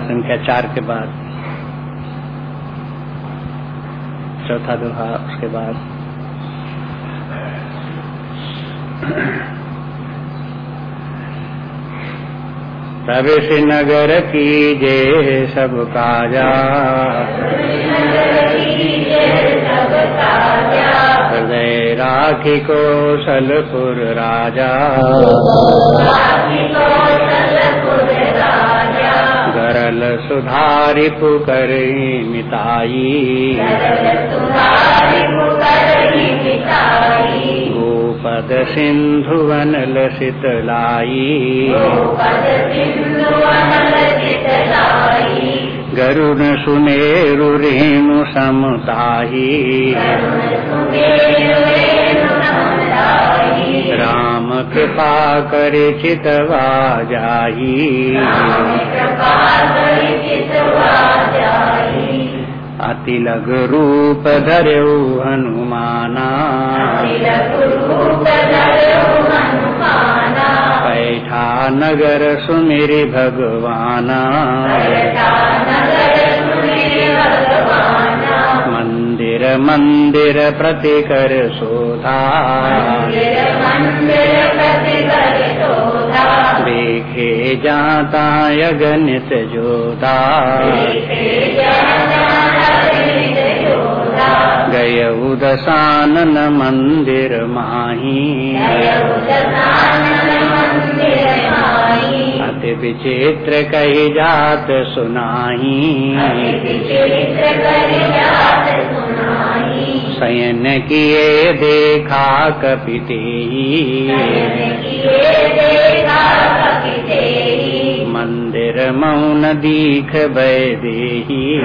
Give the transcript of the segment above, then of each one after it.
दुआ संख्या चार के बाद। चौथा दोहा उसके बाद। तब नगर की जे सब काजा। हृदय राखी कौशलपुर राजा। गरल सुधारि पुकर मिताई। गोपद सिंधु वनल शीतलाई। गरुण सुमेरु रेणु समताही राम कृपा कर चितवा जाही। अति लग रूप धरऊ हनुमाना। पैठा नगर सुमिर भगवाना। मंदिर मंदिर प्रति कर शोधा। देखे जाता यगनित जोधा गय उदसानन मंदिर माही। अति विचित्र कही जात सुनाही। शयन किए देखा कपिते मंदिर मौन दीख बैदेही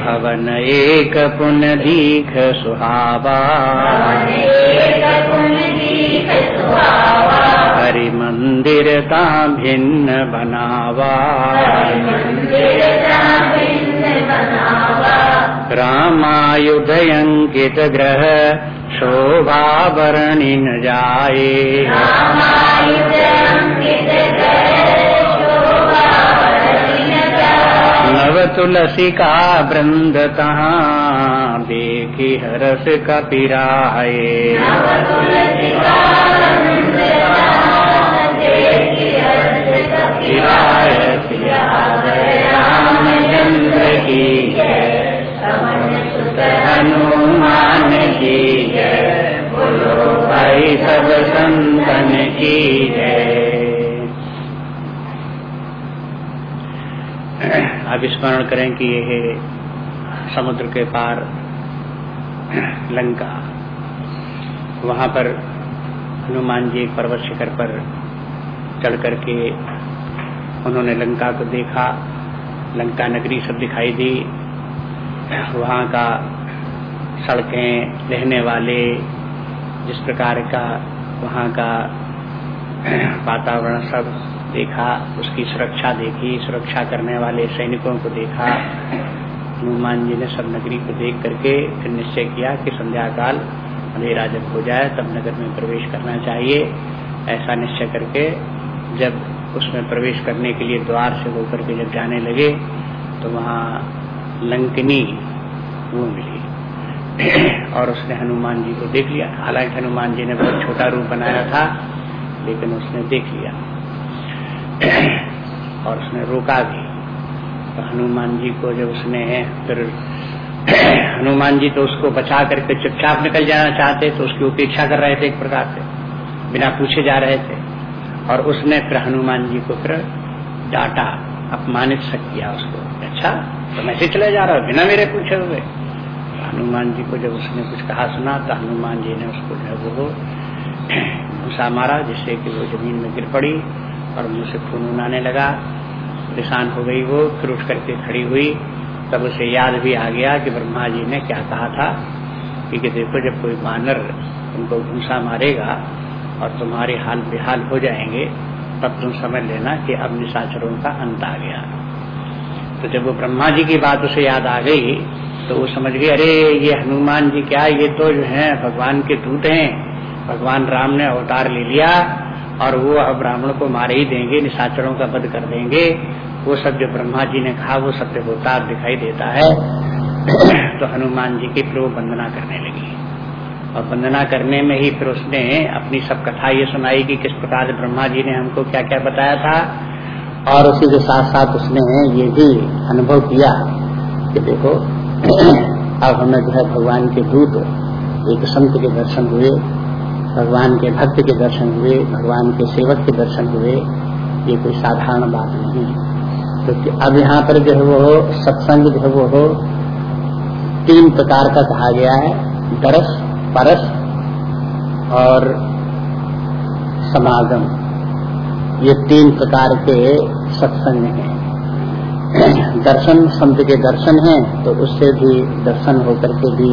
भवन एक पुन दीख सुहावा। हरि मंदिर ता भिन्न बनावा। रामायुध अंकित ग्रह शोभा वर्णि न जाए नव तुलसी का वृंद तहाँ देखी हरस कपिराए रामचंद्र हनुमान की जय। बोलो भाई सब संतन की जय। अब स्मरण करें कि यह समुद्र के पार लंका। वहाँ पर हनुमान जी एक पर्वत शिखर पर चढ़ करके उन्होंने लंका को देखा। लंका नगरी सब दिखाई दी। वहाँ का सड़कें, रहने वाले, जिस प्रकार का वहाँ का वातावरण सब देखा, उसकी सुरक्षा देखी, सुरक्षा करने वाले सैनिकों को देखा, हनुमान जी ने सब नगरी को देख करके फिर निश्चय किया कि संध्या काल अंधेरा जब हो जाए, तब नगर में प्रवेश करना चाहिए। ऐसा निश्चय करके जब उसमें प्रवेश करने के लिए द्वार से होकर के जब जाने लगे तो वहाँ लंकनी मिली और उसने हनुमान जी को देख लिया। हालाँकि हनुमान जी ने बहुत छोटा रूप बनाया था, लेकिन उसने देख लिया। और उसने रोका भी। तो हनुमान जी को जब उसने, फिर हनुमान जी तो उसको बचा करके चुपचाप निकल जाना चाहते तो उसकी उपेक्षा कर रहे थे एक प्रकार से, बिना पूछे जा रहे थे। और उसने फिर हनुमान जी को फिर डांटा, अपमानित सक किया उसको। अच्छा तो मैं से चले जा रहा हूँ, बिना मेरे पूछे हुए। हनुमान जी को जब उसने कुछ कहा सुना तो हनुमान जी ने उसको जो है वो घुसा मारा जिससे कि वो ज़मीन में गिर पड़ी और मुँह से खून उनाने लगा। परेशान हो गई वो फिर उठ करके खड़ी हुई। तब उसे याद भी आ गया कि ब्रह्मा जी ने क्या कहा था कि, कि देखो जब कोई बानर तुमको घूसा मारेगा और तुम्हारे हाल बेहाल हो जाएँगे तब तुम समझ लेना कि अब निशाचरों का अंत आ गया। तो जब वो ब्रह्मा जी की बात उसे याद आ गई तो वो समझ गए, अरे, ये हनुमान जी क्या, ये तो जो है, भगवान के दूत हैं। भगवान राम ने अवतार ले लिया और वो अब ब्राह्मण को मारे ही देंगे, निशाचरों का वध कर देंगे। वो सब जो ब्रह्मा जी ने कहा, वो सत्य होता दिखाई देता है। तो हनुमान जी की फिर वो वंदना करने लगी। और वंदना करने में ही फिर उसने अपनी सब कथा ये सुनाई कि किस प्रकार ब्रह्मा जी ने हमको क्या क्या बताया था। और उसी के साथ साथ उसने ये भी अनुभव किया कि देखो अब हमें जो है भगवान के दूत, एक संत के दर्शन हुए, भगवान के भक्त के दर्शन हुए, भगवान के सेवक के दर्शन हुए, ये कोई साधारण बात नहीं तो अब यहाँ पर जो है वो सत्संग जो है वो हो, तीन प्रकार का कहा गया है, दरस, परस और समागम। ये तीन प्रकार के सत्संग हैं। दर्शन, संत के दर्शन हैं तो उससे भी दर्शन होकर के भी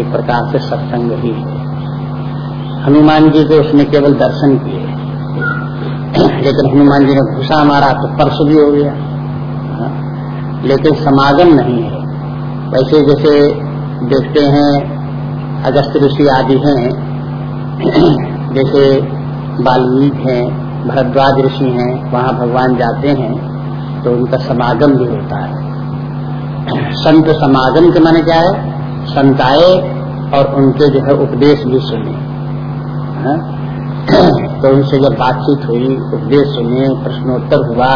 एक प्रकार से सत्संग ही है। हनुमान जी को उसने केवल दर्शन किए। लेकिन हनुमान जी ने घुसा मारा तो परस भी हो गया। हाँ। लेकिन समागम नहीं है। वैसे जैसे देखते हैं, अगस्त ऋषि आदि हैं, जैसे बाल्मीक हैं, भरद्वाज ऋषि हैं, वहाँ भगवान जाते हैं। तो उनका समागम भी होता है। संत समागम के माने क्या है? संत आए और उनके जो है उपदेश भी सुने। हाँ? तो उनसे जब बातचीत हुई, उपदेश सुने, प्रश्नोत्तर हुआ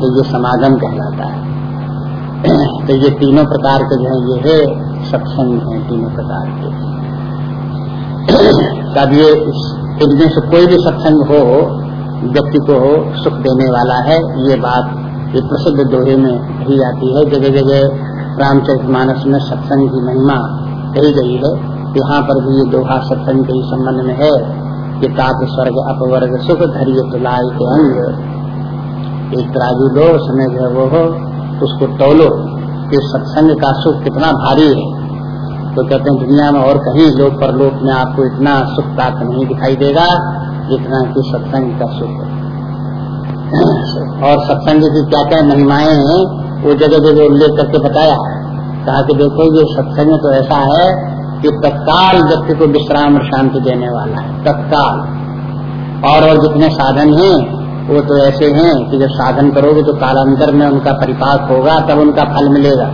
तो ये समागम कहलाता है। तो ये तीनों प्रकार के जो है, ये है सत्संग है तीनों प्रकार के। तब ये इनमें से कोई भी सत्संग हो, व्यक्ति को सुख देने वाला है, ये बात ये प्रसिद्ध दोहे में कही जाती है जगह जगह रामचरित मानस में सत्संग की महिमा कही गई है। यहाँ पर भी ये दोहा सत्संग के संबंध में है कि तात स्वर्ग, अपवर्ग, सुख, धैर्य तुलाई के अंग एक तराजू लो समय जो वो हो, उसको तोलो कि सत्संग का सुख कितना भारी है। तो कहते हैं, दुनिया में और कहीं लोग परलोक में आपको इतना सुख प्राप्त नहीं दिखाई देगा जितना कि सत्संग का सुख है। और सत्संग की क्या क्या महिमाएँ हैं, वो जगह जगह उल्लेख करके बताया। कहा कि देखो, ये सत्संग तो ऐसा है कि तत्काल व्यक्ति को विश्राम और शांति देने वाला है। तत्काल। और और जितने साधन हैं, वो तो ऐसे हैं कि जब साधन करोगे तो कालांतर में उनका परिपाक होगा, तब उनका फल मिलेगा।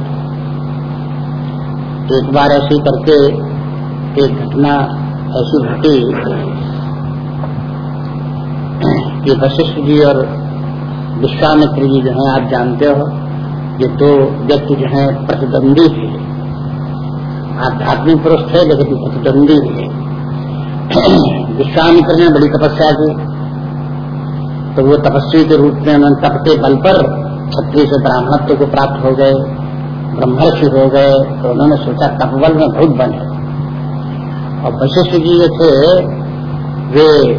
एक बार ऐसी करके एक घटना, ऐसी घटी कि वशिष्ठ जी और विश्वामित्र जी जो है, आप जानते हो, ये दो व्यक्ति जो है, प्रतिद्वंदी थे। आध्यात्मिक पुरुष थे, लेकिन प्रतिद्वंदी थे। विश्वामित्र ने बड़ी तपस्या की। तो वो तपस्वी के रूप में उन्होंने तप के बल पर छत्री से ब्राह्मणत्व को प्राप्त हो गए, ब्रह्मर्षि हो गए तो उन्होंने सोचा तपबल में बहुत है और वशिष्ठ जी जो थे, वे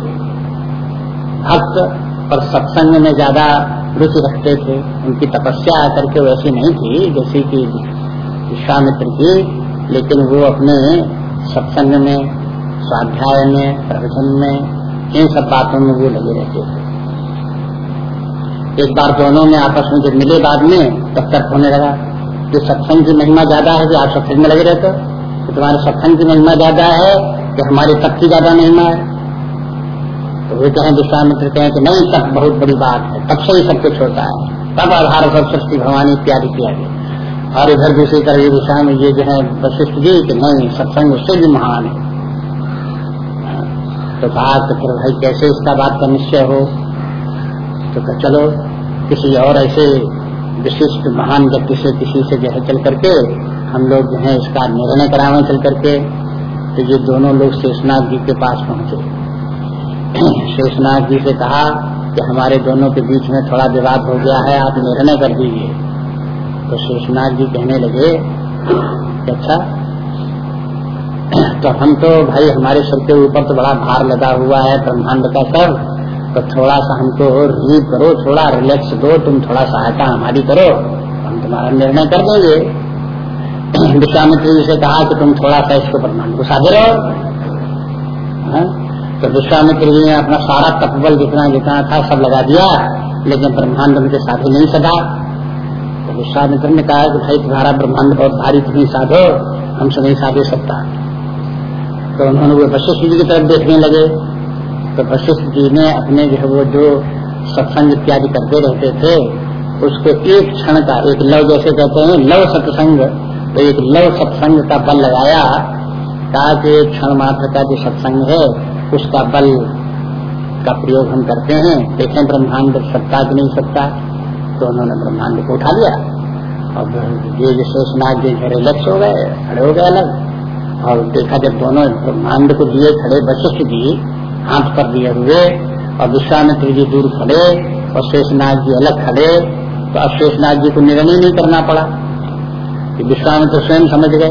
भक्त और सत्संग में ज़्यादा रुचि रखते थे। उनकी तपस्या करके वैसी नहीं थी जैसे कि विश्वामित्र की लेकिन वो अपने सत्संग में, स्वाध्याय में, प्रवचन में, इन सब बातों में वो लगे रहते थे। एक बार दोनों में आपस में जब मिले बाद में तब तर्क होने लगा कि सत्संग की महिमा ज़्यादा है कि आप सत्संग में लगे रहते तो तुम्हारे सत्संग की महिमा ज़्यादा है कि हमारी तप की ज़्यादा महिमा है। तो वे कहें विश्वामित्र कहें कि नहीं तप बहुत बड़ी बात है। तब से ही सब कुछ होता है। तब आधार सब सृष्टि भगवान इत्यादि किया गया। और इधर दूसरी तरह ये में ये जो है वशिष्ठ जी कि नहीं, सत्संग उससे भी महान है। तो बात तो फिर भाई, कैसे इसका बात का निश्चय हो? तो चलो, किसी और ऐसे विशिष्ट महान व्यक्ति से, किसी से जो है चल करके, हम लोग जो है इसका निर्णय करावे चल करके तो ये दोनों लोग शेषनाथ जी के पास पहुँचे। शेषनाथ जी से कहा कि हमारे दोनों के बीच में थोड़ा विवाद हो गया है, आप निर्णय कर दीजिए। तो शेषनाथ जी कहने लगे अच्छा तो हम तो भाई, हमारे सर के ऊपर तो बड़ा भार लगा हुआ है, ब्रह्मांड का सब तो थोड़ा सा हमको रिलीव करो, थोड़ा रिलैक्स दो, तुम थोड़ा सहायता हमारी करो, हम तुम्हारा निर्णय कर देंगे। विश्वामित्र जी से कहा कि तुम थोड़ा सा इसको ब्रह्मांड को साधे रहो? तो विश्वामित्र जी ने अपना सारा तपबल जितना जितना था, सब लगा दिया, लेकिन ब्रह्मांड उनके साथी नहीं सदा। तो विश्वामित्र ने कहा कि भाई तुम्हारा ब्रह्मांड बहुत भारी तुम्हें साधो हमसे नहीं साधे सकता तो उन्होंने वो वशिष्ठ जी की तरफ़ देखने लगे। तो वशिष्ठ जी ने अपने जो वो जो सत्संग इत्यादि करते रहते थे, उसको एक क्षण का, एक लव जैसे कहते हैं, लव सत्संग तो एक लव सत्संग का बल लगाया कहा कि क्षण मात्र का जो सत्संग है उसका बल का प्रयोग हम करते हैं। देखें, ब्रह्मांड सत्ता की नहीं सत्ता तो उन्होंने ब्रह्मांड को उठा लिया। और ये जो शेषनाथ जी घरे लक्ष्य हो गए, खड़े हो गए अलग। और देखा जब दोनों ब्रह्मांड को दिए, खड़े वशिष्ठ जी, हाथ पर दिए हुए, और विश्वामित्र जी दूर खड़े, और शेषनाथ जी अलग खड़े तो अब शेषनाथ जी को निर्णय नहीं करना पड़ा। कि विश्वामित्र स्वयं समझ गए।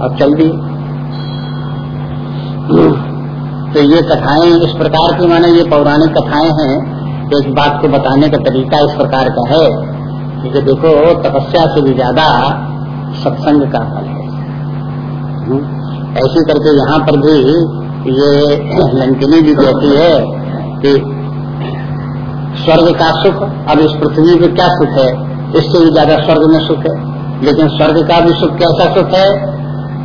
और चल दी। तो ये कथाएँ इस प्रकार की माने ये पौराणिक कथाएँ हैं एक बात को बताने का तरीका इस प्रकार का है कि देखो तपस्या से भी ज़्यादा सत्संग का फल है। हम्म, ऐसी करके यहाँ पर भी ये लंकिनी भी कहती है कि स्वर्ग का सुख अब इस पृथ्वी में क्या सुख है? इससे भी ज़्यादा स्वर्ग में सुख है। लेकिन स्वर्ग का भी सुख कैसा सुख है?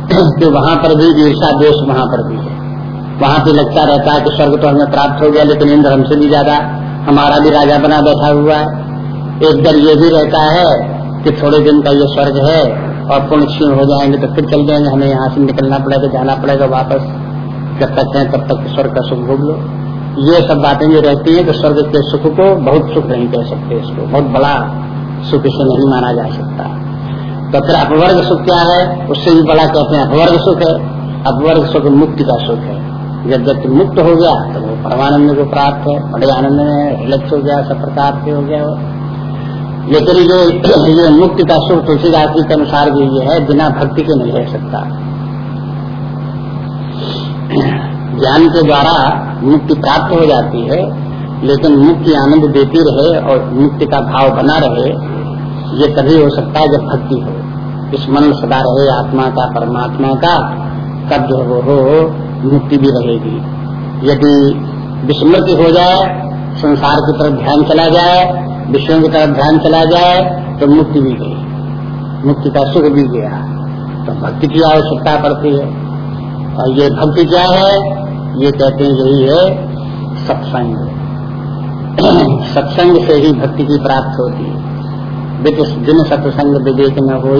कि वहाँ पर भी ईर्षा देश वहाँ पर भी है। वहाँ भी लगता रहता है कि स्वर्ग तो हमें प्राप्त हो गया, लेकिन इंद्र हमसे भी ज़्यादा, हमारा भी राजा बना बैठा हुआ है। एक दर ये भी रहता है कि थोड़े दिन का ये स्वर्ग है और पुण्य क्षीण हो जाएँगे तो फिर चल जाएँगे। हमें यहाँ से निकलना पड़ेगा, जाना पड़ेगा वापस। जब तक है, तब तक स्वर्ग का सुख भोग लो। ये सब बातें जो रहती है तो स्वर्ग के सुख को बहुत सुख नहीं कह सकते इसको। बहुत बड़ा सुख इसे नहीं माना जा सकता। तो फिर अपवर्ग सुख क्या है? उससे भी बड़ा कहते हैं अपवर्ग सुख है। अपवर्ग सुख मुक्ति का सुख है। जब व्यक्ति मुक्त हो गया तो वो परमानंद को प्राप्त है, बड़े आनंद में रिलैक्स हो गया, सब प्रकार से हो गया वो। लेकिन जो ये मुक्ति का सुख तुलसीदास जी के अनुसार भी ये है, बिना भक्ति के नहीं रह सकता। ज्ञान के द्वारा मुक्ति प्राप्त हो जाती है, लेकिन मुक्ति आनंद देती रहे और मुक्ति का भाव बना रहे, ये तभी हो सकता है जब भक्ति हो। स्मरण सदा रहे आत्मा का, परमात्मा का, तब जो वो हो मुक्ति भी रहेगी। यदि विस्मृति हो जाए, संसार की तरफ़ ध्यान चला जाए, विषयों की तरफ़ ध्यान चला जाए तो मुक्ति भी गई। मुक्ति का सुख भी गया। तो भक्ति की आवश्यकता पड़ती है। और ये भक्ति क्या है? ये कहते हैं यही है, सत्संग। सत्संग से ही भक्ति की प्राप्त होती है। जिन सत्संग विवेक न हो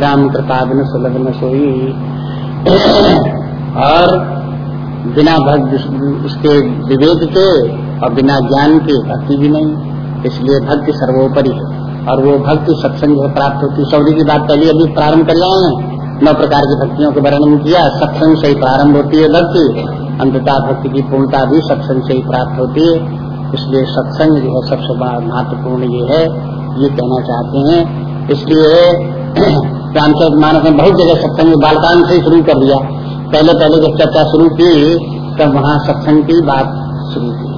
राम कृपा बिन सुलभ न सोई। और बिना भक्त उसके विवेक के और बिना ज्ञान के भक्ति भी नहीं। इसलिए भक्ति सर्वोपरि है। और वो भक्ति सत्संग से प्राप्त होती सौरी की बात पहले अभी प्रारंभ कर जाए नौ प्रकार की भक्तियों के वर्णन किया। सत्संग से ही प्रारंभ होती है भक्ति। अंतता भक्ति की पूर्णता भी सत्संग से ही प्राप्त होती है। इसलिए सत्संग जो है सबसे महत्वपूर्ण ये है। ये कहना चाहते हैं। इसलिए मानस ने बहुत जगह सत्संग बालकान से शुरू कर दिया। पहले पहले जब चर्चा शुरू की तब वहाँ सत्संग की बात शुरू की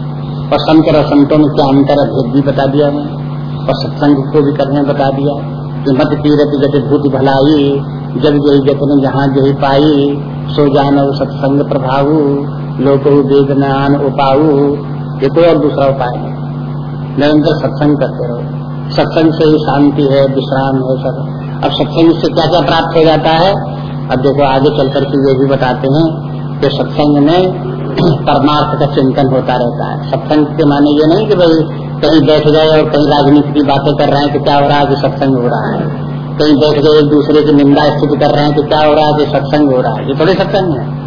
और संत और संतों में क्या अंतर भेद भी बता दिया मैं और सत्संग को भी करने बता दिया। कि मत तीरथ गति भूत भलाई, जब जय जतन जहाँ जही पाई, सो जान सत्संग प्रभाव, लोक वेदनान उपाऊ ये कोई और दूसरा उपाय नहीं। निरंतर सत्संग करते रहो। सत्संग से ही शांति है, विश्राम है सब। अब सत्संग से क्या क्या प्राप्त हो जाता है? अब देखो आगे चल करके ये भी बताते हैं कि सत्संग में परमार्थ का चिंतन होता रहता है। सत्संग के माने ये नहीं कि भाई कहीं बैठ गए और कहीं राजनीति की बातें कर रहे हैं कि क्या हो रहा है, कि सत्संग हो रहा है। कहीं बैठ गए, एक दूसरे की निंदा स्थिति कर रहे हैं कि क्या हो रहा है, कि सत्संग हो रहा है। ये थोड़े सत्संग है।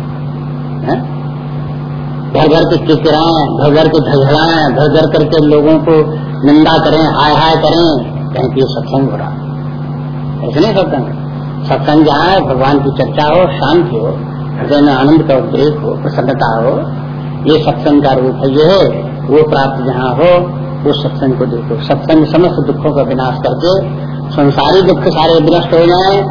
घर घर के किचराएँ घर घर के झगड़ाएँ घर घर करके लोगों को निंदा करें, हाय हाय करें, कहीं कि सत्संग हो रहा है। ऐसे नहीं सत्संग सत्संग जहाँ भगवान की चर्चा हो, शांति हो, हृदय में आनंद का उद्रेक हो, प्रसन्नता हो, ये सत्संग का रूप है, ये है वो प्राप्त जहाँ हो वो सत्संग को देखो। सत्संग समस्त दुखों का विनाश करके, संसारी दुख सारे विनष्ट हो जाए,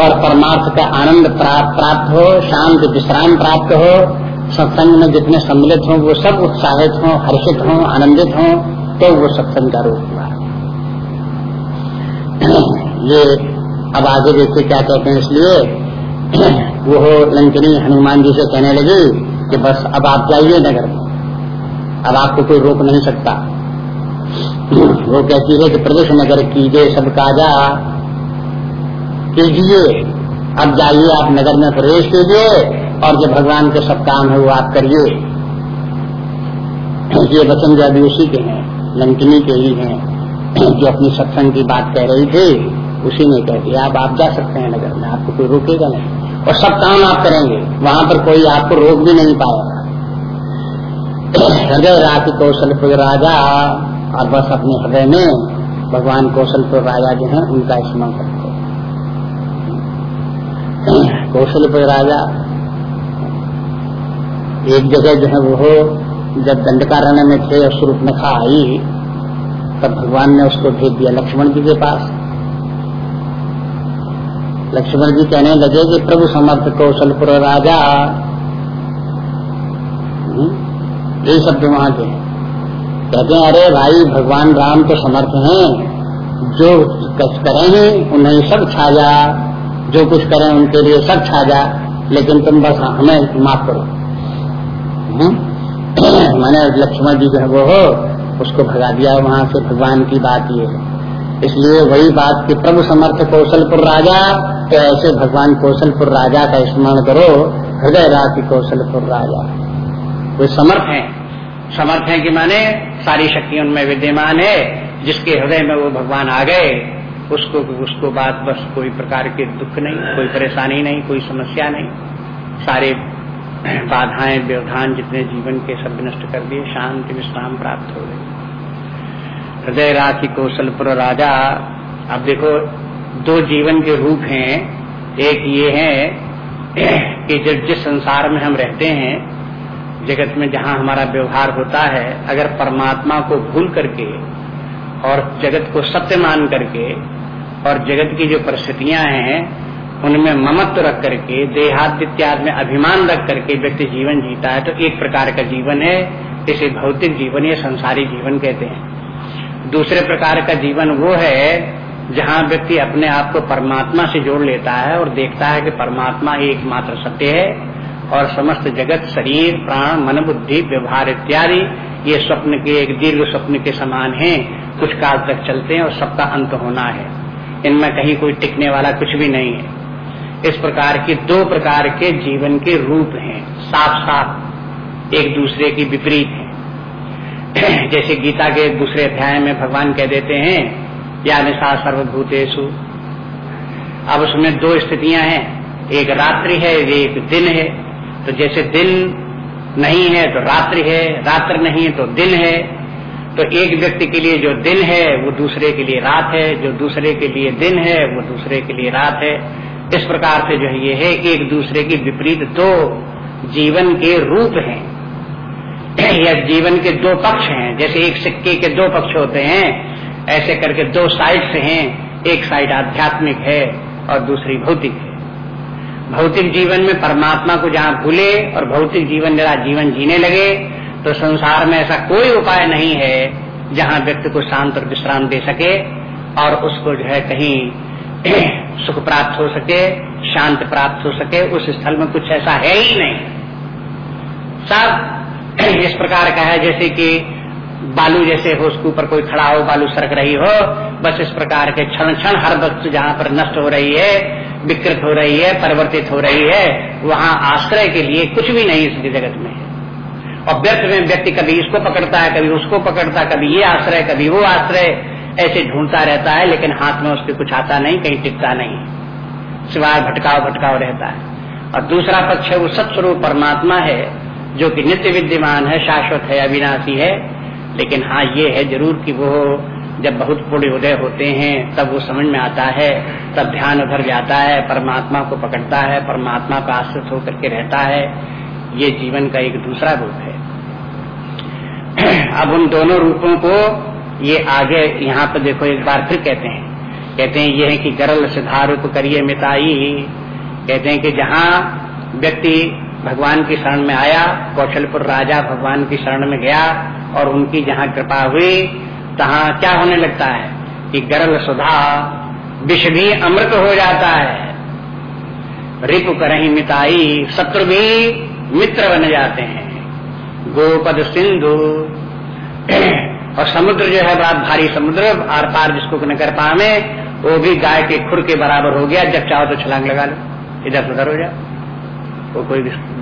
और परमार्थ का आनंद प्राप्त हो, शांत, विश्राम प्राप्त हो, सत्संग में जितने सम्मिलित हों, वो सब उत्साहित हों, हर्षित हों, आनंदित हों तो वो सत्संग का रूप हुआ। ये अब आगे देखिए क्या कहते हैं इसलिए, वो लंकनी हनुमान जी से कहने लगी कि बस अब आप जाइए नगर में। अब आपको कोई रोक नहीं सकता। वो कहती है कि प्रदेश नगर कीजिए सब काजा कीजिए। अब जाइए आप नगर में प्रवेश कीजिए और जो भगवान के सब काम है वो आप करिए। ये वचन जो अभी उसी के हैं, लंकिनी के ही हैं, जो अपनी सत्संग की बात कह रही थी। उसी ने कह दिया अब आप जा सकते हैं नगर में, आपको कोई रोकेगा नहीं। और सब काम आप करेंगे, वहाँ पर कोई आपको रोक भी नहीं पाएगा। हृदय राति कौशलपुर राजा, और बस अपने हृदय में भगवान कौशलपुर राजा जो है, उनका स्मरण करते कौशलपुर राजा, एक जगह जो है वो जब दंडकारण्य में थे और स्वरूप में खा आई, तब भगवान ने उसको भेज दिया लक्ष्मण जी के पास। लक्ष्मण जी कहने लगे कि प्रभु समर्थ कौशलपुर राजा। हम्म, ये शब्द वहाँ के कहते हैं अरे भाई भगवान राम तो समर्थ हैं। जो कुछ करें उन्हें सब छा जा जो कुछ करें उनके लिए सब छा जा लेकिन तुम बस हमें माफ़ करो। हम्म? मैंने लक्ष्मण जी जो वो हो उसको भगा दिया। वहाँ से भगवान की बात ये है। इसलिए वही बात कि प्रभु समर्थ कौशलपुर राजा तो ऐसे भगवान कौशलपुर राजा का स्मरण करो, हृदय राशि कौशलपुर राजा। वे समर्थ हैं। समर्थ हैं कि माने, सारी शक्ति उनमें विद्यमान है, जिसके हृदय में वो भगवान आ गए, उसको उसको बात बस कोई प्रकार के दुख नहीं, कोई परेशानी नहीं, कोई समस्या नहीं। सारे बाधाएँ, व्यवधान जितने जीवन के सब नष्ट कर दिए, शांति विश्राम प्राप्त हो गई हृदय राशि कौशलपुर राजा, अब देखो दो जीवन के रूप हैं। एक ये है कि जब जिस संसार में हम रहते हैं, जगत में जहाँ हमारा व्यवहार होता है, अगर परमात्मा को भूल करके और जगत को सत्य मान करके और जगत की जो परिस्थितियाँ हैं, उनमें ममत्व रख करके, देहादित्याद में अभिमान रख करके व्यक्ति जीवन जीता है तो एक प्रकार का जीवन है। इसे भौतिक जीवन या संसारी जीवन कहते हैं। दूसरे प्रकार का जीवन वो है जहाँ व्यक्ति अपने आप को परमात्मा से जोड़ लेता है और देखता है कि परमात्मा एकमात्र सत्य है और समस्त जगत, शरीर, प्राण, मन, बुद्धि, व्यवहार इत्यादि, ये स्वप्न के, एक दीर्घ स्वप्न के समान हैं। कुछ काल तक चलते हैं और सबका अंत होना है। इनमें कहीं कोई टिकने वाला कुछ भी नहीं है। इस प्रकार के दो प्रकार के जीवन के रूप हैं। साफ़ साफ़ एक दूसरे की विपरीत है। जैसे गीता के दूसरे अध्याय में भगवान कह देते हैं या निशा सर्वभूतेशु अब उसमें दो स्थितियाँ हैं। एक रात्रि है, एक दिन है। तो जैसे दिन नहीं है तो रात्रि है। रात्र नहीं है तो दिन है। तो एक व्यक्ति के लिए जो दिन है, वो दूसरे के लिए रात है। जो दूसरे के लिए दिन है, वो दूसरे के लिए रात है। इस प्रकार से जो है ये है, एक दूसरे की विपरीत दो जीवन के रूप हैं। या जीवन के दो पक्ष हैं। जैसे एक सिक्के के दो पक्ष होते हैं ऐसे करके दो साइड से हैं। एक साइड आध्यात्मिक है और दूसरी भौतिक है। भौतिक जीवन में परमात्मा को जहाँ भूले और भौतिक जीवन जरा जीवन जीने लगे तो संसार में ऐसा कोई उपाय नहीं है जहाँ व्यक्ति को शांत और विश्राम दे सके और उसको जो है कहीं सुख प्राप्त हो सके, शांत प्राप्त हो सके। उस स्थल में कुछ ऐसा है ही नहीं। सब इस प्रकार का है, जैसे कि बालू जैसे हो, उसके ऊपर कोई खड़ा हो, बालू सरक रही हो, बस इस प्रकार के क्षण क्षण हर वक्त जहाँ पर नष्ट हो रही है, विकृत हो रही है, परिवर्तित हो रही है, वहाँ आश्रय के लिए कुछ भी नहीं इस जगत में और व्यर्थ में व्यक्ति कभी इसको पकड़ता है, कभी उसको पकड़ता है, कभी ये आश्रय, कभी वो आश्रय, ऐसे ढूंढता रहता है, लेकिन हाथ में उसके कुछ आता नहीं, कहीं टिकता नहीं। सिवाय भटकाव भटकाव रहता है। और दूसरा पक्ष है, वो सत्स्वरूप परमात्मा है, जो कि नित्य विद्यमान है, शाश्वत है, अविनाशी है लेकिन हाँ ये है ज़रूर कि वो जब बहुत पुण्य उदय होते हैं, तब वो समझ में आता है, तब ध्यान उधर जाता है, परमात्मा को पकड़ता है, परमात्मा का आश्रित होकर के रहता है। ये जीवन का एक दूसरा रूप है। अब उन दोनों रूपों को ये आगे यहाँ पर देखो, एक बार फिर कहते हैं। कहते हैं, ये है कि गरल सिद्धारूप करिए मिताई। कहते हैं कि जहाँ व्यक्ति भगवान की शरण में आया, कौशलपुर राजा भगवान की शरण में गया और उनकी जहाँ कृपा हुई, तहा क्या होने लगता है? कि गरल सुधा विष भी अमृत हो जाता है। रिपु करही मिताई, शत्रु भी मित्र बन जाते हैं। गोपद सिंधु और समुद्र जो है बड़ा भारी समुद्र, आर पार जिसको न कर पा पावे, वो भी गाय के खुर के बराबर हो गया। जब चाहो तो छलांग लगा लो। इधर उधर हो जाओ वो कोई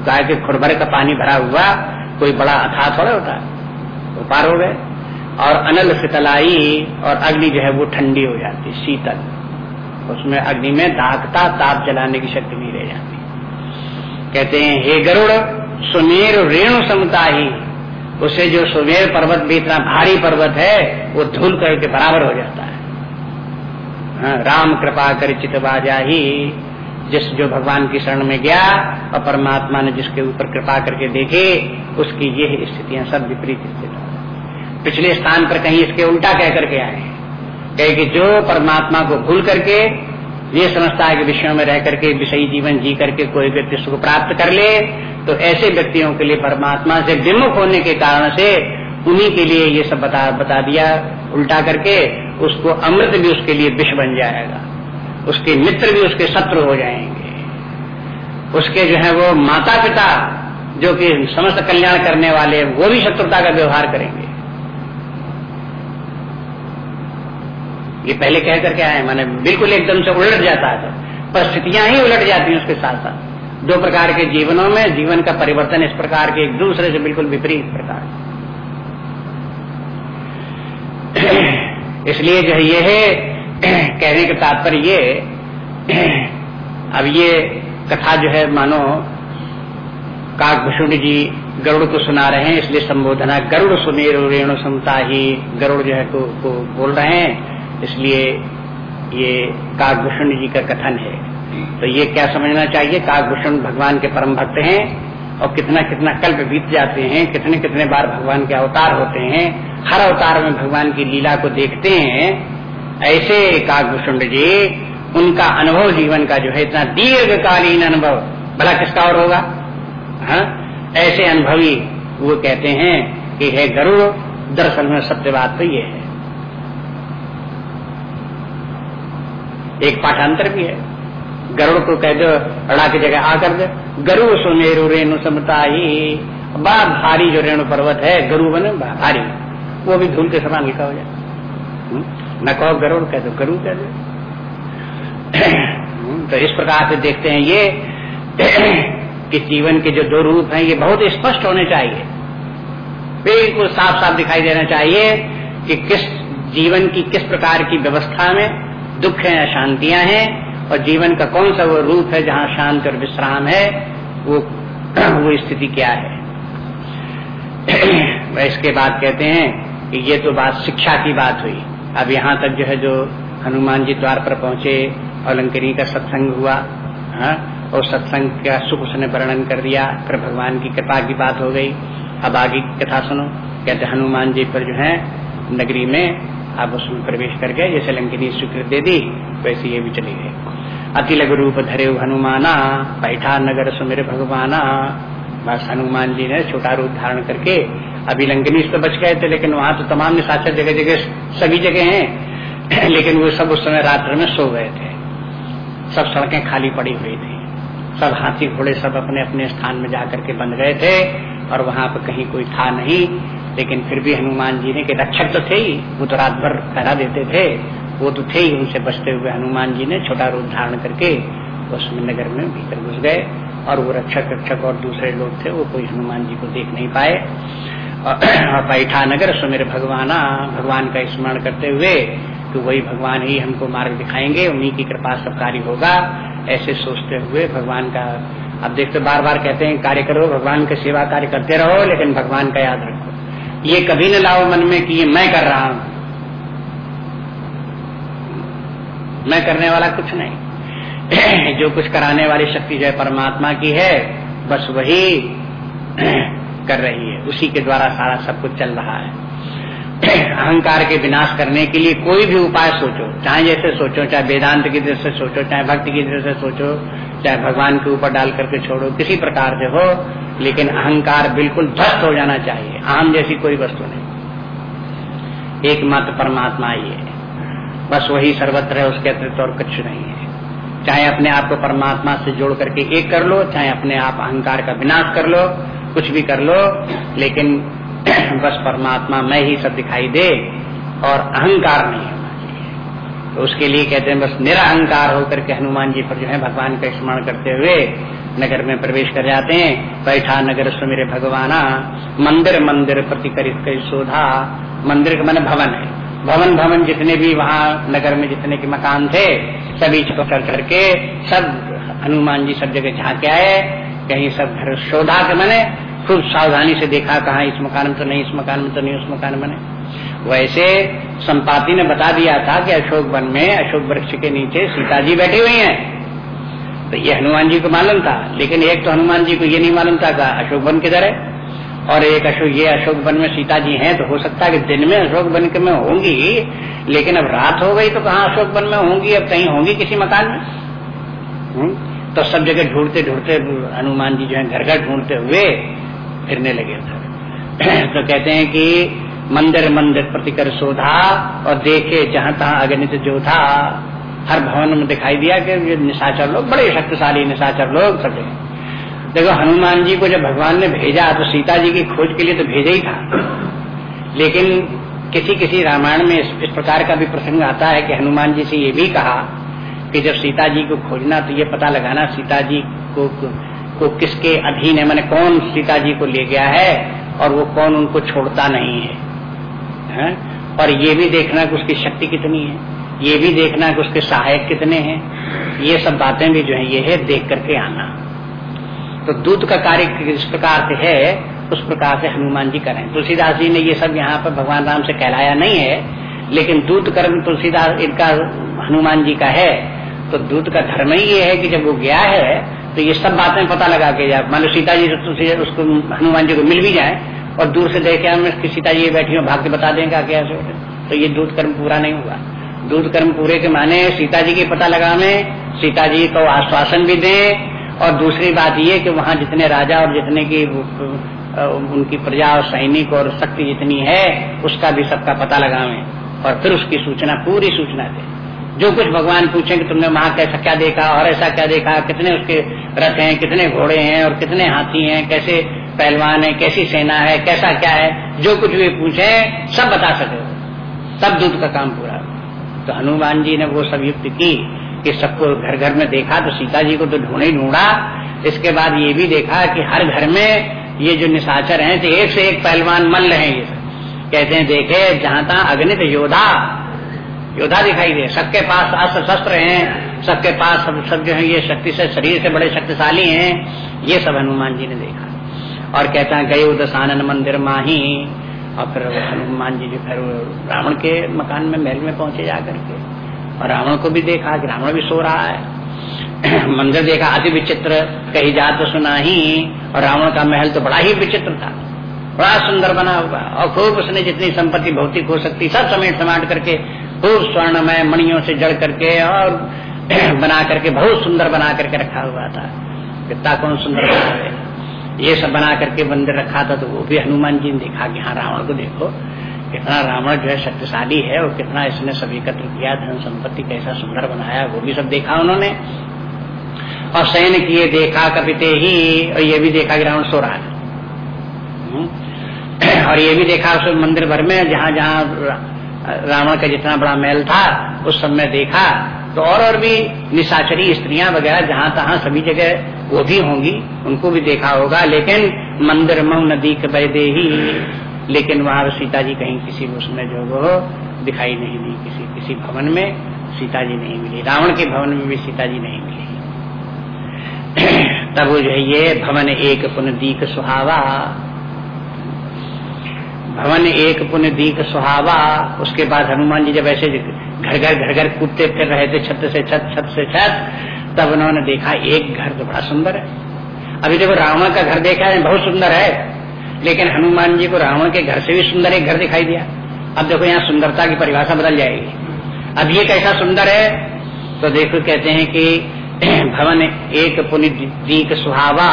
गाय के खुर भरे का पानी भरा हुआ, कोई बड़ा अथा थोड़ा होता है। वो पार हो गए। और अनल शीतलाई और अग्नि जो है वो ठंडी हो जाती शीतल। उसमें अग्नि में दागता ताप जलाने की शक्ति नहीं रह जाती। कहते हैं हे गरुड़ सुमेर रेणु समता ही उसे जो सुमेर पर्वत भी इतना भारी पर्वत है वो धूल करके बराबर हो जाता है। हाँ, राम कृपा कर चितबाजा ही जिस जो भगवान की शरण में गया और परमात्मा ने जिसके ऊपर कृपा करके देखे उसकी ये स्थितियाँ सब विपरीत स्थित पिछले स्थान पर कहीं इसके उल्टा कह करके आए कहे कि जो परमात्मा को भूल करके, ये समझता है कि विषयों में रह करके, विषयी जीवन जी करके कोई व्यक्ति उसको प्राप्त कर ले तो ऐसे व्यक्तियों के लिए परमात्मा से विमुख होने के कारण से उन्हीं के लिए ये सब बता बता दिया, उल्टा करके उसको अमृत भी उसके लिए विष बन जाएगा। उसके मित्र भी उसके शत्रु हो जाएँगे। उसके जो है वो माता पिता जो कि समस्त कल्याण करने वाले वो भी शत्रुता का व्यवहार करेंगे। ये पहले कह करके आए मैंने बिल्कुल एकदम से उलट जाता है परिस्थितियाँ ही उलट जाती हैं उसके साथ साथ। दो प्रकार के जीवनों में जीवन का परिवर्तन इस प्रकार के एक दूसरे से बिल्कुल विपरीत प्रकार। इसलिए जो ये है कहने का तात्पर्य ये अब ये कथा जो है मानो काकभूषण जी गरुड़ को सुना रहे हैं इसलिए संबोधना गरुड़ सुमेर रेणु समता ही गरुड़ जो है को, को बोल रहे हैं। इसलिए ये काकभूषण जी का कथन है। तो ये क्या समझना चाहिए? काकभूषण भगवान के परम भक्त हैं और कितना कितना कल्प बीत जाते हैं, कितने कितने बार भगवान के अवतार होते हैं, हर अवतार में भगवान की लीला को देखते हैं। ऐसे काकभूषण जी, उनका अनुभव जीवन का जो है इतना दीर्घकालीन अनुभव, भला किसका और होगा? हा? ऐसे अनुभवी वो कहते हैं कि, है गरुड़, दरअसल में सत्य बात तो ये है। एक पाठांतर भी है। गरुड़ को कह दो, अड़ा की जगह आकर दे। गरु सुमेरु रेणु समता ही बड़ा भारी जो रेणु पर्वत है, गरु बने भारी। वो भी धूल के समान लिखा हो जाए। हम्म? न कहो गरुड़, कह दो गरु कह दो। तो इस प्रकार से देखते हैं ये, कि जीवन के जो दो रूप हैं, ये बहुत स्पष्ट होने चाहिए। बिल्कुल साफ़ साफ़ दिखाई देना चाहिए कि किस जीवन की किस प्रकार की व्यवस्था में दुख है अशांतियाँ हैं, और जीवन का कौन सा वो रूप है जहाँ शांत और विश्राम है, वो वो स्थिति क्या है? इसके बाद कहते हैं कि ये तो बात शिक्षा की बात हुई। अब यहाँ तक जो है जो हनुमान जी द्वार पर पहुँचे, अलंकरी का सत्संग हुआ, हा? और सत्संग का सुख उसने वर्णन कर दिया, फिर भगवान की कृपा की बात हो गई। अब आगे कथा सुनो। कहते हनुमान जी पर जो है नगरी में आप उसमें प्रवेश कर गए, जैसे लंकिनी स्वीकृत दे दी, वैसे ये भी चली गए अति लघु रूप धरे हनुमाना बैठा नगर सुमेर भगवाना। बस हनुमान जी ने छोटा रूप धारण करके, अभी लंकिनी तो बच गए थे, लेकिन वहाँ तो तमाम निशाचर जगह जगह सभी जगह हैं। लेकिन वो सब उस समय रात्र में सो गए थे। सब सड़कें खाली पड़ी हुई थी। सब हाथी घोड़े सब अपने अपने स्थान में जाकर के बंध गए थे, और वहाँ पर कहीं कोई था नहीं। लेकिन फिर भी हनुमान जी ने के रक्षक तो थे ही, वो तो रात भर पहरा देते थे, वो तो थे ही उनसे बचते हुए हनुमान जी ने छोटा रूप धारण करके उसमें नगर में भीतर घुस गए और वो रक्षक रक्षक और दूसरे लोग थे, वो कोई हनुमान जी को देख नहीं पाए। और बैठा नगर सुमेर भगवाना, भगवान का स्मरण करते हुए तो वही भगवान ही हमको मार्ग दिखाएँगे, उन्हीं की कृपा सब कार्य होगा, ऐसे सोचते हुए भगवान का अब देखते बार बार कहते हैं, कार्य करो, भगवान का सेवा कार्य करते रहो, लेकिन भगवान का याद रखो। ये कभी न लाओ मन में कि ये मैं कर रहा हूँ। मैं करने वाला कुछ नहीं। जो कुछ कराने वाली शक्ति जो है परमात्मा की है, बस वही कर रही है। उसी के द्वारा सारा सब कुछ चल रहा है। अहंकार के विनाश करने के लिए कोई भी उपाय सोचो। चाहे जैसे सोचो, चाहे वेदांत की दृष्टि से सोचो, चाहे भक्ति की दृष्टि से सोचो, चाहे भगवान के ऊपर डाल करके छोड़ो, किसी प्रकार से हो लेकिन अहंकार बिल्कुल ध्वस्त हो जाना चाहिए। आम जैसी कोई वस्तु नहीं। एकमात्र परमात्मा ही है। बस वही सर्वत्र है, उसके अतिरिक्त और कुछ नहीं है। चाहे अपने आप को परमात्मा से जोड़ करके एक कर लो, चाहे अपने आप अहंकार का विनाश कर लो, कुछ भी कर लो, लेकिन बस परमात्मा मैं ही सब दिखाई दे और अहंकार नहीं। तो उसके लिए कहते हैं, बस निरअहकार होकर के हनुमान जी पर जो है भगवान का स्मरण करते हुए नगर में प्रवेश कर जाते हैं। बैठा नगर सुमेरे भगवाना, मंदिर मंदिर प्रति करी शोधा मंदिर का मैंने भवन है। भवन भवन जितने भी वहाँ नगर में जितने के मकान थे, सभी कर करके सब हनुमान जी सब जगह झाके आए। कहीं सब घर शोधा के मैंने, खूब सावधानी से देखा कहा इस मकान में तो नहीं, इस मकान में तो नहीं, उस मकान में नहीं वैसे संपाति ने बता दिया था कि अशोक वन में, अशोक वृक्ष के नीचे सीता जी बैठी हुई हैं। तो ये हनुमान जी को मालूम था, लेकिन एक तो हनुमान जी को ये नहीं मालूम था कि अशोक वन किधर है, और एक अशोक, ये अशोक वन में सीता जी हैं तो हो सकता है कि दिन में अशोक वन में होंगी, लेकिन अब रात हो गई तो कहाँ अशोक वन में होंगी, अब कहीं होंगी किसी मकान में? हुँ? तो सब जगह ढूंढते ढूंढते हनुमान जी जो है, घर घर ढूंढते हुए फिरने लगे तो कहते हैं कि मंदिर मंदिर प्रतिकर शोधा और देखे जहाँ तहा अगणित जो था हर भवन में दिखाई दिया कि ये निशाचर लोग बड़े शक्तिशाली निशाचर लोग सब देखो हनुमान जी को जब भगवान ने भेजा तो सीता जी की खोज के लिए तो भेजा ही था। लेकिन किसी किसी रामायण में इस, इस प्रकार का भी प्रसंग आता है कि हनुमान जी से ये भी कहा कि जब सीता जी को खोजना तो ये पता लगाना सीता जी को को किसके अधीन है मैंने कौन सीता जी को ले गया है और वो कौन उनको छोड़ता नहीं है, है? और ये भी देखना कि उसकी शक्ति कितनी है, ये भी देखना कि उसके सहायक कितने हैं, ये सब बातें भी जो है, ये है देख करके आना तो दूत का कार्य किस प्रकार से है, उस प्रकार से हनुमान जी करें तुलसीदास जी ने ये सब यहाँ पर भगवान राम से कहलाया नहीं है, लेकिन दूत कर्म तुलसीदास, इनका हनुमान जी का है तो दूत का धर्म ही ये है कि जब वो गया है तो ये सब बातें पता लगा के जाए मान सीता जी उसको हनुमान जी को मिल भी जाए और दूर से देखे हम सीता जी बैठी हो, भाग के बता देंगे क्या तो ये दूध कर्म पूरा नहीं हुआ। दूध कर्म पूरे के माने सीता जी के पता लगा में सीता जी को आश्वासन भी दें, और दूसरी बात ये कि वहाँ जितने राजा और जितने की उनकी प्रजा और सैनिक और शक्ति जितनी है, उसका भी सबका पता लगावे। और फिर उसकी सूचना, पूरी सूचना दे। जो कुछ भगवान पूछे कि तुमने वहाँ कैसा क्या देखा, और ऐसा क्या देखा, कितने उसके रथ हैं, कितने घोड़े हैं, और कितने हाथी हैं, कैसे पहलवान है, कैसी सेना है, कैसा क्या है, जो कुछ भी पूछे, सब बता सके। तब दूध का काम पूरा तो हनुमान जी ने वो सब युक्त की कि सबको घर घर में देखा तो सीता जी को तो ढूंढे ही ढूंढा। इसके बाद ये भी देखा कि हर घर में ये जो निशाचर हैं तो एक से एक पहलवान मल रहे हैं ये कहते हैं, देखे, जहाँ तहा अग्नित योद्धा। योद्धा दिखाई दे। सबके पास अस्त्र शस्त्र हैं। सबके पास सब सब जो है, ये शक्ति से, शरीर से बड़े शक्तिशाली हैं। ये सब हनुमान जी ने देखा। और कहता है गए दसानन मंदिर माही। और फिर हनुमान जी जो फिर रावण के मकान में महल में पहुँचे जा करके और रावण को भी देखा, कि रावण भी सो रहा है। मंदिर देखा, अति विचित्र, कही जात तो सुना ही और रावण का महल तो बड़ा ही विचित्र था। बड़ा सुंदर बना हुआ। और खूब उसने जितनी संपत्ति भौतिक हो सकती, सब समेट समाट करके, खूब स्वर्णमय मणियों से जड़ करके और बना करके, बहुत सुंदर बना करके रखा हुआ था। कितना कौन सुंदर ये सब बना करके मंदिर रखा था तो वो भी हनुमान जी ने देखा कि हाँ रावण को देखो, कितना रावण जो है शक्तिशाली है और कितना इसने सब एकत्र किया, धन संपत्ति कैसा सुंदर बनाया, वो भी सब देखा उन्होंने। और सैन्य किए देखा कपिते ही, और ये भी देखा कि रावण सो रहा है हम्म। और ये भी देखा उस मंदिर भर में, जहाँ जहाँ रावण का जितना बड़ा महल था, उस में देखा। तो और और भी निशाचरी स्त्रियाँ वगैरह जहाँ तहां सभी जगह वो भी होंगी, उनको भी देखा होगा, लेकिन मंदिर मऊ नदी के बैदे ही, लेकिन वहाँ सीता जी कहीं किसी उसमें जो वो दिखाई नहीं दी, किसी किसी भवन में सीता जी नहीं मिली। रावण के भवन में भी सीता जी नहीं मिली। तब जो है ये भवन एक पुण्य दीक सुहावा। भवन एक पुण्य दीक सुहावा, उसके बाद हनुमान जी जब ऐसे घर घर घर घर कूदते फिर रहे थे छत से छत छत से छत तब उन्होंने देखा एक घर तो बड़ा सुंदर है। अभी देखो रावण का घर देखा है, बहुत सुंदर है। लेकिन हनुमान जी को रावण के घर से भी सुंदर एक घर दिखाई दिया। अब देखो यहाँ सुंदरता की परिभाषा बदल जाएगी। अब ये कैसा सुंदर है तो देखो कहते हैं कि भवन एक पुनिक सुहावा,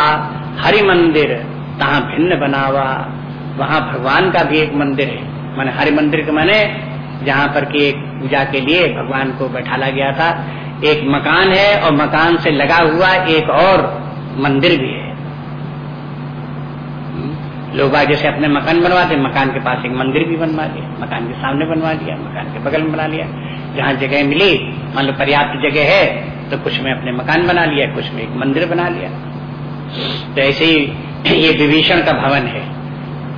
हरि मंदिर तहा भिन्न बनावा। वहाँ भगवान का भी एक मंदिर है। माने हरि मंदिर के माने जहाँ पर की एक पूजा के लिए भगवान को बैठाला गया था। एक मकान है और मकान से लगा हुआ एक और मंदिर भी है। लोग बाग जैसे अपने मकान बनवाते, मकान के पास एक मंदिर भी बनवा लिया, मकान के सामने बनवा लिया, मकान के बगल में बना लिया। जहाँ जगह मिली, मान लो पर्याप्त जगह है तो कुछ में अपने मकान बना लिया, कुछ में एक मंदिर बना लिया। तो ऐसे ही ये विभीषण का भवन है।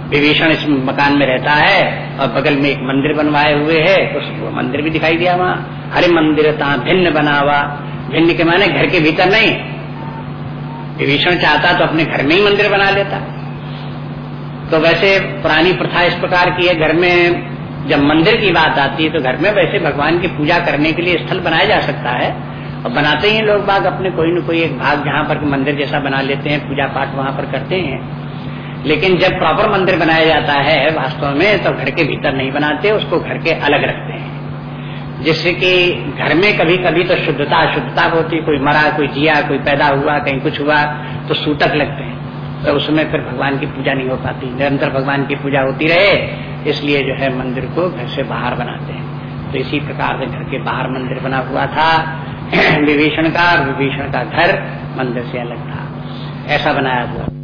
विभीषण इस मकान में रहता है और बगल में एक मंदिर बनवाए हुए है, उस मंदिर भी दिखाई दिया वहाँ। हरे मंदिर था, भिन्न बना हुआ। भिन्न के माने घर के भीतर नहीं। विभीषण चाहता तो अपने घर में ही मंदिर बना लेता। तो वैसे पुरानी प्रथा इस प्रकार की है, घर में जब मंदिर की बात आती है तो घर में वैसे भगवान की पूजा करने के लिए स्थल बनाया जा सकता है। और बनाते ही लोग बाग अपने, कोई न कोई एक भाग जहाँ पर मंदिर जैसा बना लेते हैं, पूजा पाठ वहाँ पर करते हैं। लेकिन जब प्रॉपर मंदिर बनाया जाता है वास्तव में तो घर के भीतर नहीं बनाते, उसको घर के अलग रखते हैं। जिससे कि घर में कभी कभी तो शुद्धता, अशुद्धता होती, कोई मरा, कोई जिया, कोई पैदा हुआ, कहीं कुछ हुआ तो सूतक लगते हैं। तो उसमें फिर भगवान की पूजा नहीं हो पाती। निरंतर भगवान की पूजा होती रहे, इसलिए जो है मंदिर को घर से बाहर बनाते हैं। तो इसी प्रकार से घर के बाहर मंदिर बना हुआ था। विभीषण का विभीषण का घर मंदिर से अलग था। ऐसा बनाया हुआ